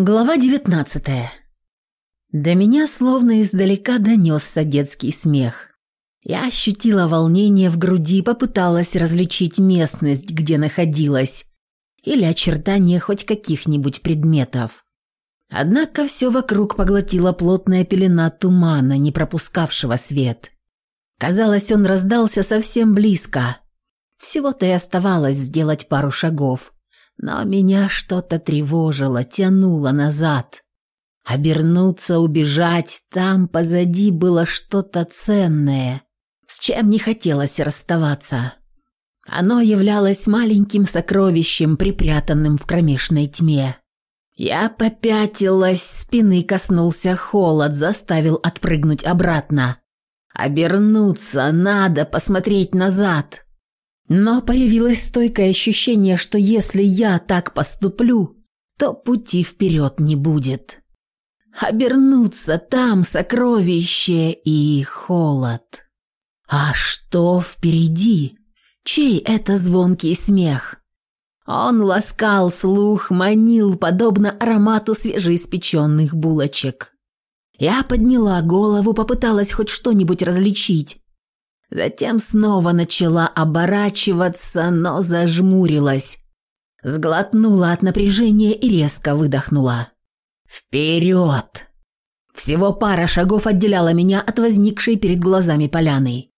Глава 19 До меня словно издалека донесся детский смех. Я ощутила волнение в груди, попыталась различить местность, где находилась, или очертания хоть каких-нибудь предметов. Однако все вокруг поглотила плотная пелена тумана, не пропускавшего свет. Казалось, он раздался совсем близко. Всего-то и оставалось сделать пару шагов – но меня что-то тревожило, тянуло назад. Обернуться, убежать, там позади было что-то ценное, с чем не хотелось расставаться. Оно являлось маленьким сокровищем, припрятанным в кромешной тьме. Я попятилась, спины коснулся холод, заставил отпрыгнуть обратно. Обернуться надо, посмотреть назад. Но появилось стойкое ощущение, что если я так поступлю, то пути вперед не будет. Обернуться там сокровище и холод. А что впереди? Чей это звонкий смех? Он ласкал слух, манил, подобно аромату свежеиспеченных булочек. Я подняла голову, попыталась хоть что-нибудь различить, Затем снова начала оборачиваться, но зажмурилась. Сглотнула от напряжения и резко выдохнула. «Вперед!» Всего пара шагов отделяла меня от возникшей перед глазами поляны.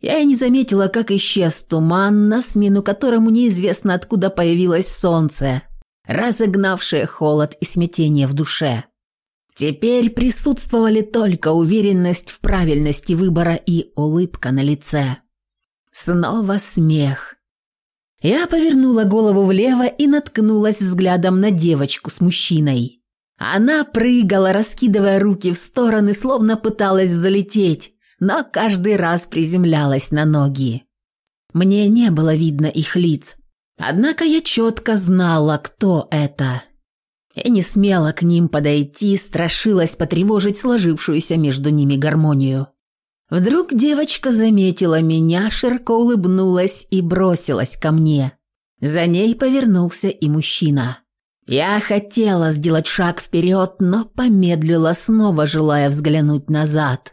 Я и не заметила, как исчез туман, на смену которому неизвестно откуда появилось солнце, разогнавшее холод и смятение в душе. Теперь присутствовали только уверенность в правильности выбора и улыбка на лице. Снова смех. Я повернула голову влево и наткнулась взглядом на девочку с мужчиной. Она прыгала, раскидывая руки в стороны, словно пыталась залететь, но каждый раз приземлялась на ноги. Мне не было видно их лиц, однако я четко знала, кто это и не смела к ним подойти, страшилась потревожить сложившуюся между ними гармонию. Вдруг девочка заметила меня, широко улыбнулась и бросилась ко мне. За ней повернулся и мужчина. Я хотела сделать шаг вперед, но помедлила, снова желая взглянуть назад.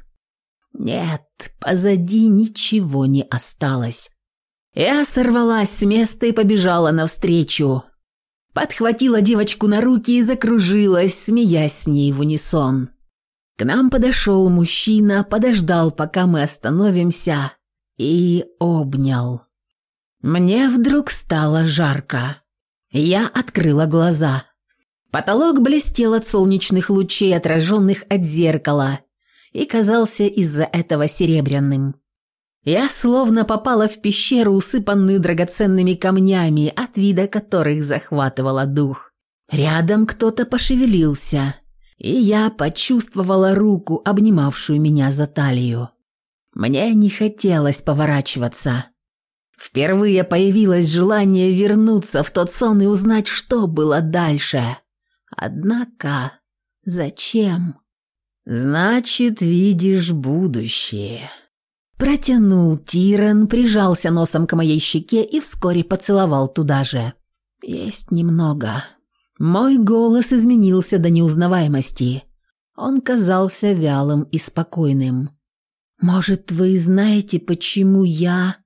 Нет, позади ничего не осталось. Я сорвалась с места и побежала навстречу подхватила девочку на руки и закружилась, смеясь с ней в унисон. К нам подошел мужчина, подождал, пока мы остановимся, и обнял. Мне вдруг стало жарко. Я открыла глаза. Потолок блестел от солнечных лучей, отраженных от зеркала, и казался из-за этого серебряным. Я словно попала в пещеру, усыпанную драгоценными камнями, от вида которых захватывала дух. Рядом кто-то пошевелился, и я почувствовала руку, обнимавшую меня за талию. Мне не хотелось поворачиваться. Впервые появилось желание вернуться в тот сон и узнать, что было дальше. Однако, зачем? «Значит, видишь будущее», Протянул Тирен, прижался носом к моей щеке и вскоре поцеловал туда же. Есть немного. Мой голос изменился до неузнаваемости. Он казался вялым и спокойным. «Может, вы знаете, почему я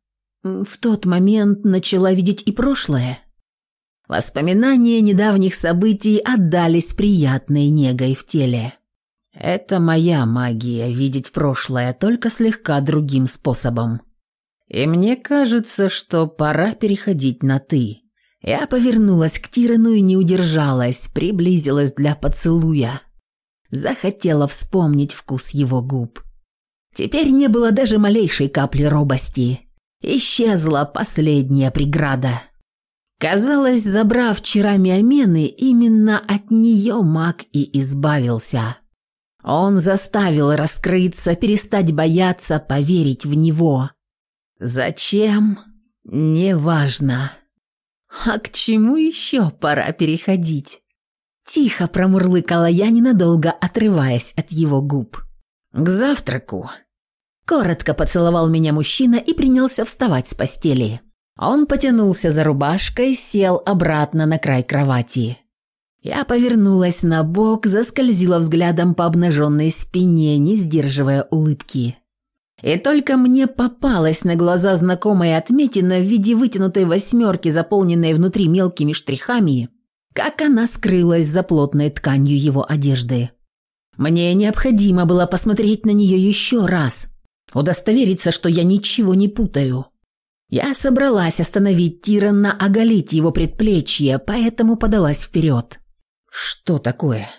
в тот момент начала видеть и прошлое?» Воспоминания недавних событий отдались приятной негой в теле. Это моя магия – видеть прошлое только слегка другим способом. И мне кажется, что пора переходить на «ты». Я повернулась к Тирану и не удержалась, приблизилась для поцелуя. Захотела вспомнить вкус его губ. Теперь не было даже малейшей капли робости. Исчезла последняя преграда. Казалось, забрав вчера Миомены, именно от нее маг и избавился. Он заставил раскрыться, перестать бояться, поверить в него. Зачем? Неважно. А к чему еще пора переходить? Тихо промурлыкала я, ненадолго отрываясь от его губ. К завтраку. Коротко поцеловал меня мужчина и принялся вставать с постели. Он потянулся за рубашкой, сел обратно на край кровати. Я повернулась на бок, заскользила взглядом по обнаженной спине, не сдерживая улыбки. И только мне попалась на глаза знакомая отметина в виде вытянутой восьмерки, заполненной внутри мелкими штрихами, как она скрылась за плотной тканью его одежды. Мне необходимо было посмотреть на нее еще раз, удостовериться, что я ничего не путаю. Я собралась остановить Тирана, оголить его предплечье, поэтому подалась вперед. «Что такое?»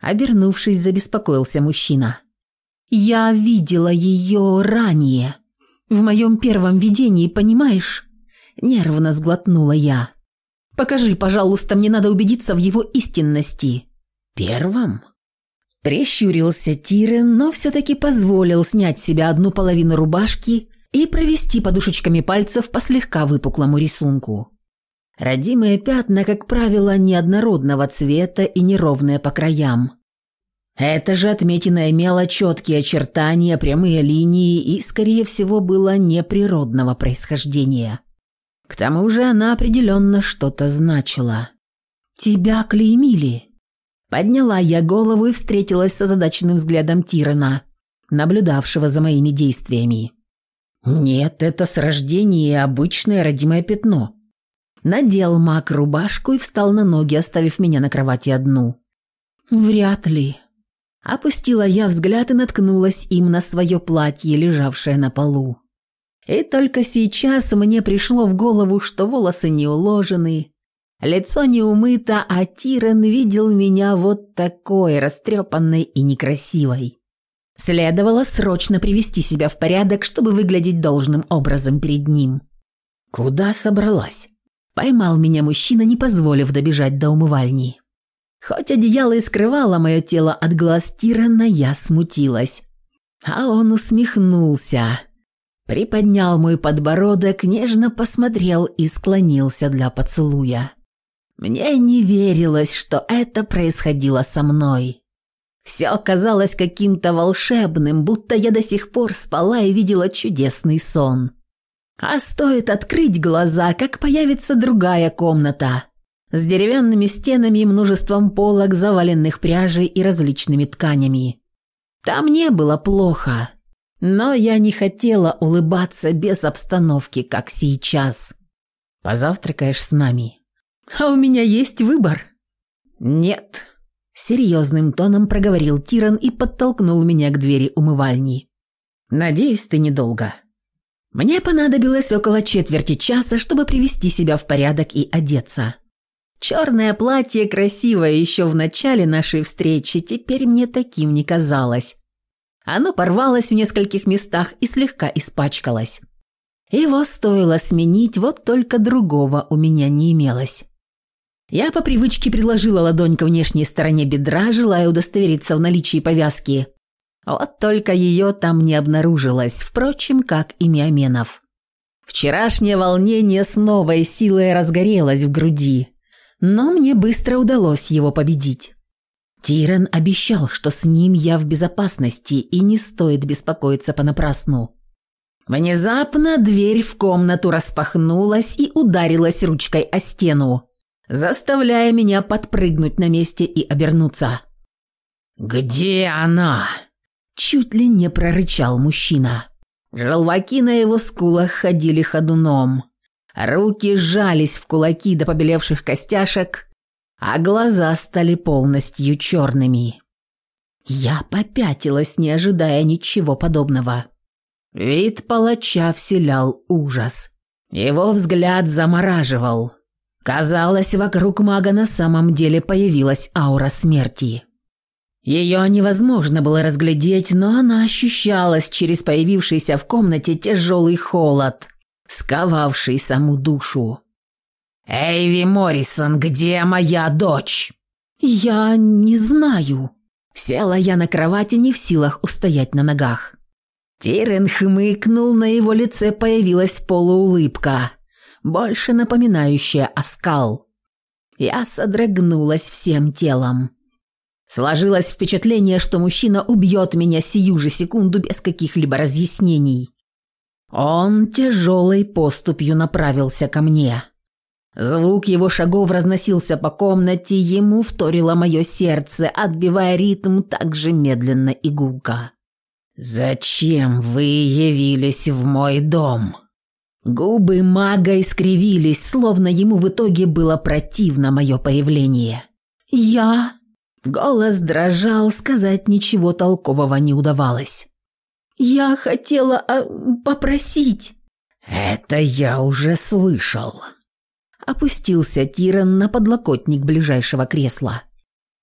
Обернувшись, забеспокоился мужчина. «Я видела ее ранее. В моем первом видении, понимаешь?» Нервно сглотнула я. «Покажи, пожалуйста, мне надо убедиться в его истинности». «Первом?» Прищурился Тирен, но все-таки позволил снять с себя одну половину рубашки и провести подушечками пальцев по слегка выпуклому рисунку. Родимые пятна, как правило, неоднородного цвета и неровные по краям. Это же отметина имела четкие очертания, прямые линии и, скорее всего, было неприродного происхождения. К тому же она определенно что-то значила. «Тебя клеймили?» Подняла я голову и встретилась с озадаченным взглядом Тирана, наблюдавшего за моими действиями. «Нет, это с рождения обычное родимое пятно». Надел маг рубашку и встал на ноги, оставив меня на кровати одну. «Вряд ли». Опустила я взгляд и наткнулась им на свое платье, лежавшее на полу. И только сейчас мне пришло в голову, что волосы не уложены, лицо не умыто, а Тирен видел меня вот такой, растрепанной и некрасивой. Следовало срочно привести себя в порядок, чтобы выглядеть должным образом перед ним. «Куда собралась?» Поймал меня мужчина, не позволив добежать до умывальни. Хоть одеяло и скрывало мое тело от глаз Тирана, я смутилась. А он усмехнулся. Приподнял мой подбородок, нежно посмотрел и склонился для поцелуя. Мне не верилось, что это происходило со мной. Все казалось каким-то волшебным, будто я до сих пор спала и видела чудесный сон. А стоит открыть глаза, как появится другая комната с деревянными стенами и множеством полок, заваленных пряжей и различными тканями. Там не было плохо, но я не хотела улыбаться без обстановки, как сейчас. «Позавтракаешь с нами?» «А у меня есть выбор?» «Нет», Серьезным тоном проговорил Тиран и подтолкнул меня к двери умывальни. «Надеюсь, ты недолго». Мне понадобилось около четверти часа, чтобы привести себя в порядок и одеться. Черное платье, красивое еще в начале нашей встречи, теперь мне таким не казалось. Оно порвалось в нескольких местах и слегка испачкалось. Его стоило сменить, вот только другого у меня не имелось. Я по привычке приложила ладонь к внешней стороне бедра, желая удостовериться в наличии повязки. Вот только ее там не обнаружилось, впрочем, как и Миоменов. Вчерашнее волнение с новой силой разгорелось в груди, но мне быстро удалось его победить. Тирен обещал, что с ним я в безопасности и не стоит беспокоиться понапрасну. Внезапно дверь в комнату распахнулась и ударилась ручкой о стену заставляя меня подпрыгнуть на месте и обернуться. «Где она?» Чуть ли не прорычал мужчина. Желваки на его скулах ходили ходуном. Руки сжались в кулаки до побелевших костяшек, а глаза стали полностью черными. Я попятилась, не ожидая ничего подобного. Вид палача вселял ужас. Его взгляд замораживал. Казалось, вокруг мага на самом деле появилась аура смерти. Ее невозможно было разглядеть, но она ощущалась через появившийся в комнате тяжелый холод, сковавший саму душу. «Эйви Моррисон, где моя дочь?» «Я не знаю». Села я на кровати, не в силах устоять на ногах. Тирен хмыкнул, на его лице появилась полуулыбка больше напоминающая оскал. Я содрогнулась всем телом. Сложилось впечатление, что мужчина убьет меня сию же секунду без каких-либо разъяснений. Он тяжелой поступью направился ко мне. Звук его шагов разносился по комнате, ему вторило мое сердце, отбивая ритм так же медленно и гулко. «Зачем вы явились в мой дом?» Губы мага искривились, словно ему в итоге было противно мое появление. «Я...» Голос дрожал, сказать ничего толкового не удавалось. «Я хотела а, попросить...» «Это я уже слышал», опустился Тиран на подлокотник ближайшего кресла.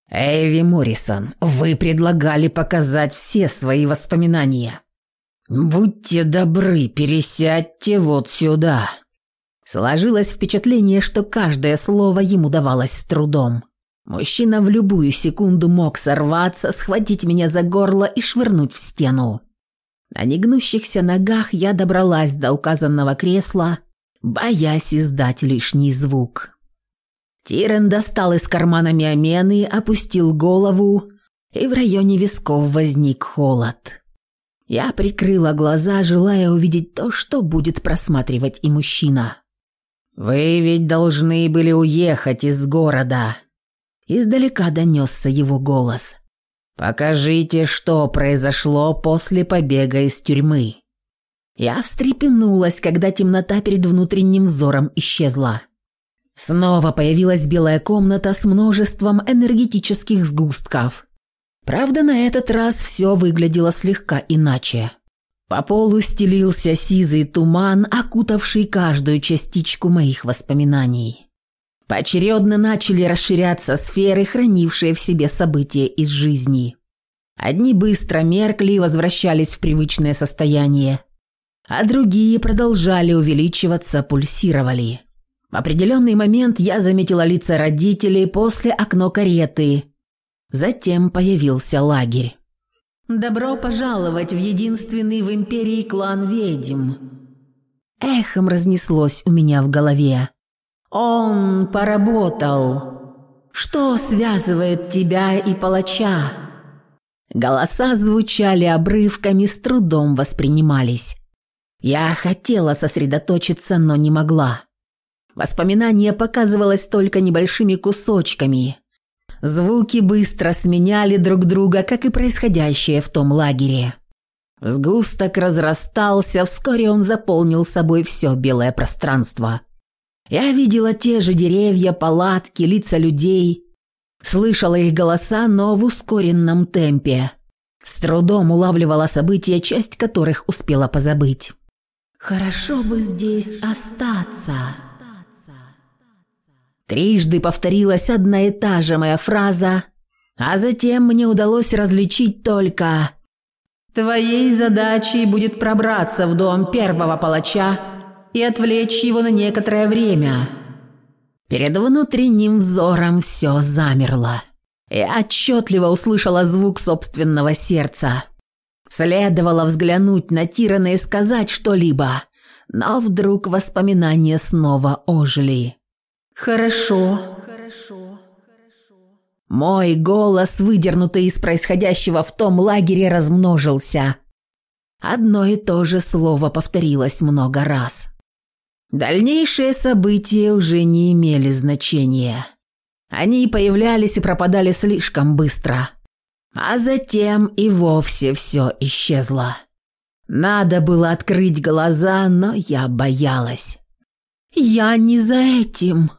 «Эйви Моррисон, вы предлагали показать все свои воспоминания. Будьте добры, пересядьте вот сюда». Сложилось впечатление, что каждое слово ему давалось с трудом. Мужчина в любую секунду мог сорваться, схватить меня за горло и швырнуть в стену. На негнущихся ногах я добралась до указанного кресла боясь издать лишний звук. Тирен достал из кармана миомены, опустил голову, и в районе висков возник холод. Я прикрыла глаза, желая увидеть то, что будет просматривать и мужчина. «Вы ведь должны были уехать из города!» Издалека донесся его голос. «Покажите, что произошло после побега из тюрьмы». Я встрепенулась, когда темнота перед внутренним взором исчезла. Снова появилась белая комната с множеством энергетических сгустков. Правда, на этот раз все выглядело слегка иначе. По полу стелился сизый туман, окутавший каждую частичку моих воспоминаний. Поочередно начали расширяться сферы, хранившие в себе события из жизни. Одни быстро меркли и возвращались в привычное состояние, а другие продолжали увеличиваться, пульсировали. В определенный момент я заметила лица родителей после окно кареты. Затем появился лагерь. «Добро пожаловать в единственный в империи клан ведьм!» Эхом разнеслось у меня в голове. «Он поработал. Что связывает тебя и палача?» Голоса звучали обрывками, с трудом воспринимались. Я хотела сосредоточиться, но не могла. Воспоминание показывалось только небольшими кусочками. Звуки быстро сменяли друг друга, как и происходящее в том лагере. Сгусток разрастался, вскоре он заполнил собой все белое пространство. Я видела те же деревья, палатки, лица людей, слышала их голоса, но в ускоренном темпе. С трудом улавливала события, часть которых успела позабыть. Хорошо бы здесь остаться. Трижды повторилась одна и та же моя фраза, а затем мне удалось различить только «Твоей задачей будет пробраться в дом первого палача и отвлечь его на некоторое время». Перед внутренним взором все замерло. Я отчетливо услышала звук собственного сердца. Следовало взглянуть на Тирана и сказать что-либо, но вдруг воспоминания снова ожили. «Хорошо, хорошо, хорошо». Мой голос, выдернутый из происходящего в том лагере, размножился. Одно и то же слово повторилось много раз. Дальнейшие события уже не имели значения. Они появлялись и пропадали слишком быстро. А затем и вовсе все исчезло. Надо было открыть глаза, но я боялась. «Я не за этим».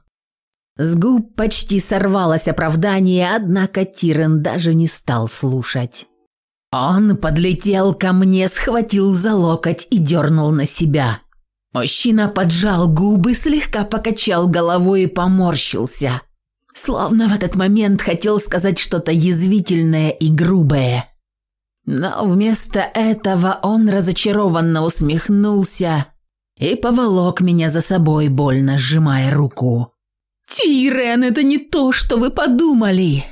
С губ почти сорвалось оправдание, однако Тирен даже не стал слушать. Он подлетел ко мне, схватил за локоть и дернул на себя. Мужчина поджал губы, слегка покачал головой и поморщился словно в этот момент хотел сказать что-то язвительное и грубое. Но вместо этого он разочарованно усмехнулся и поволок меня за собой, больно сжимая руку. «Тирен, это не то, что вы подумали!»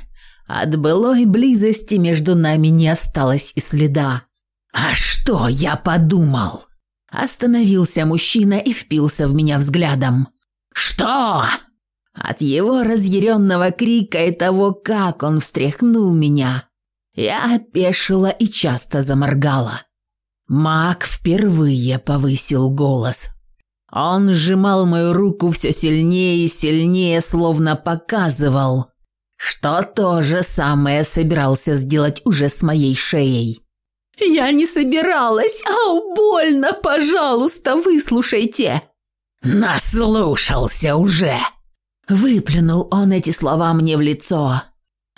От былой близости между нами не осталось и следа. «А что я подумал?» Остановился мужчина и впился в меня взглядом. «Что?» От его разъяренного крика и того, как он встряхнул меня, я опешила и часто заморгала. Маг впервые повысил голос. Он сжимал мою руку все сильнее и сильнее, словно показывал, что то же самое собирался сделать уже с моей шеей. «Я не собиралась! Ау, больно! Пожалуйста, выслушайте!» «Наслушался уже!» Выплюнул он эти слова мне в лицо,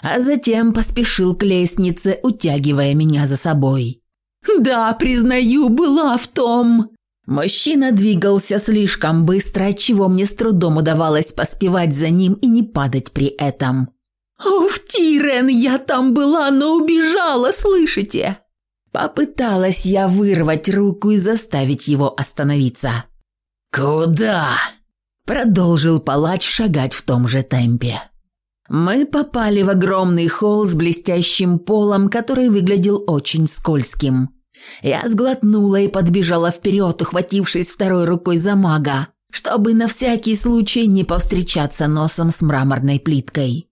а затем поспешил к лестнице, утягивая меня за собой. «Да, признаю, была в том...» Мужчина двигался слишком быстро, отчего мне с трудом удавалось поспевать за ним и не падать при этом. «Оф, Тирен, я там была, но убежала, слышите?» Попыталась я вырвать руку и заставить его остановиться. «Куда?» Продолжил палач шагать в том же темпе. Мы попали в огромный холл с блестящим полом, который выглядел очень скользким. Я сглотнула и подбежала вперед, ухватившись второй рукой за мага, чтобы на всякий случай не повстречаться носом с мраморной плиткой.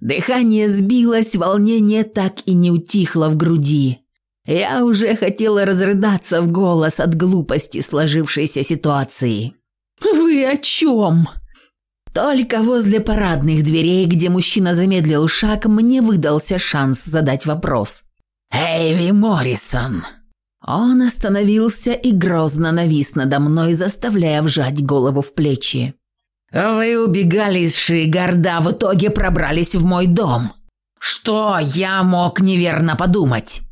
Дыхание сбилось, волнение так и не утихло в груди. Я уже хотела разрыдаться в голос от глупости сложившейся ситуации. «Вы о чем?» Только возле парадных дверей, где мужчина замедлил шаг, мне выдался шанс задать вопрос. «Эйви Моррисон!» Он остановился и грозно навис надо мной, заставляя вжать голову в плечи. «Вы убегали из Шигарда, в итоге пробрались в мой дом. Что я мог неверно подумать?»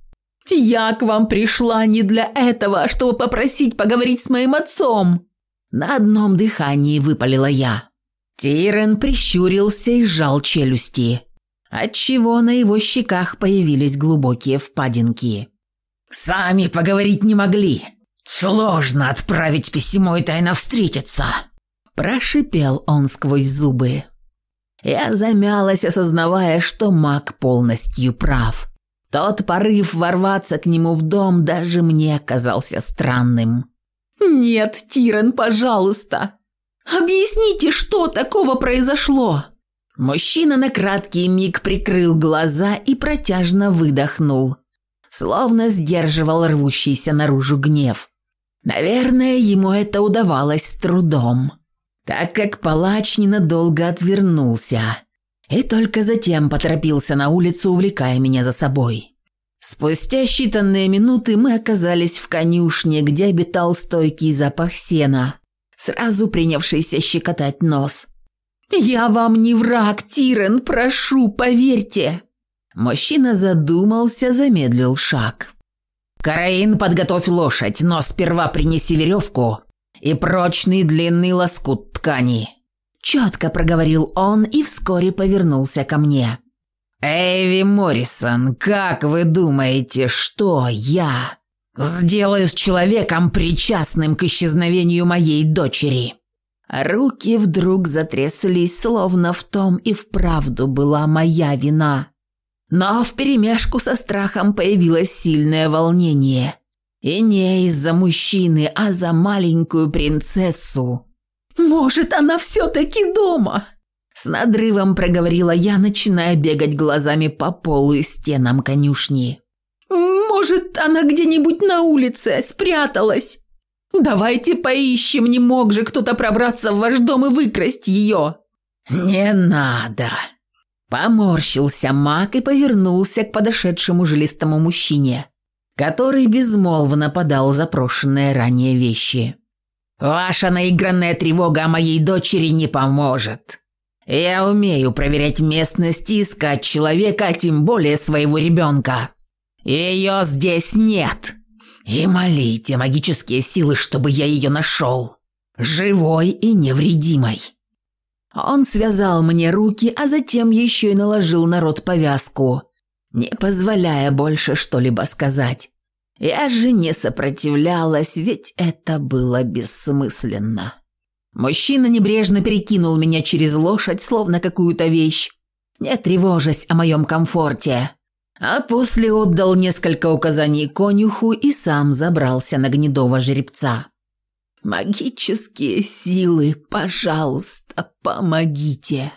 «Я к вам пришла не для этого, чтобы попросить поговорить с моим отцом!» На одном дыхании выпалила я. Тирен прищурился и сжал челюсти, отчего на его щеках появились глубокие впадинки. «Сами поговорить не могли. Сложно отправить письмо и тайно встретиться», – прошипел он сквозь зубы. Я замялась, осознавая, что маг полностью прав. Тот порыв ворваться к нему в дом даже мне казался странным. «Нет, Тирен, пожалуйста, объясните, что такого произошло?» Мужчина на краткий миг прикрыл глаза и протяжно выдохнул, словно сдерживал рвущийся наружу гнев. Наверное, ему это удавалось с трудом, так как палач ненадолго отвернулся и только затем поторопился на улицу, увлекая меня за собой. Спустя считанные минуты мы оказались в конюшне, где обитал стойкий запах сена, сразу принявшийся щекотать нос. «Я вам не враг, Тирен, прошу, поверьте!» Мужчина задумался, замедлил шаг. «Караин, подготовь лошадь, но сперва принеси веревку и прочный длинный лоскут ткани». Четко проговорил он и вскоре повернулся ко мне. «Эйви Моррисон, как вы думаете, что я сделаю с человеком, причастным к исчезновению моей дочери?» Руки вдруг затряслись, словно в том и вправду была моя вина. Но вперемешку со страхом появилось сильное волнение. И не из-за мужчины, а за маленькую принцессу, «Может, она все-таки дома?» С надрывом проговорила я, начиная бегать глазами по полу и стенам конюшни. «Может, она где-нибудь на улице спряталась? Давайте поищем, не мог же кто-то пробраться в ваш дом и выкрасть ее!» «Не надо!» Поморщился маг и повернулся к подошедшему жилистому мужчине, который безмолвно подал запрошенные ранее вещи. Ваша наигранная тревога о моей дочери не поможет. Я умею проверять местность и искать человека, тем более своего ребенка. Ее здесь нет. И молите магические силы, чтобы я ее нашел. Живой и невредимой. Он связал мне руки, а затем еще и наложил на рот повязку, не позволяя больше что-либо сказать. Я же не сопротивлялась, ведь это было бессмысленно. Мужчина небрежно перекинул меня через лошадь, словно какую-то вещь, не тревожась о моем комфорте, а после отдал несколько указаний конюху и сам забрался на гнедого жеребца. «Магические силы, пожалуйста, помогите!»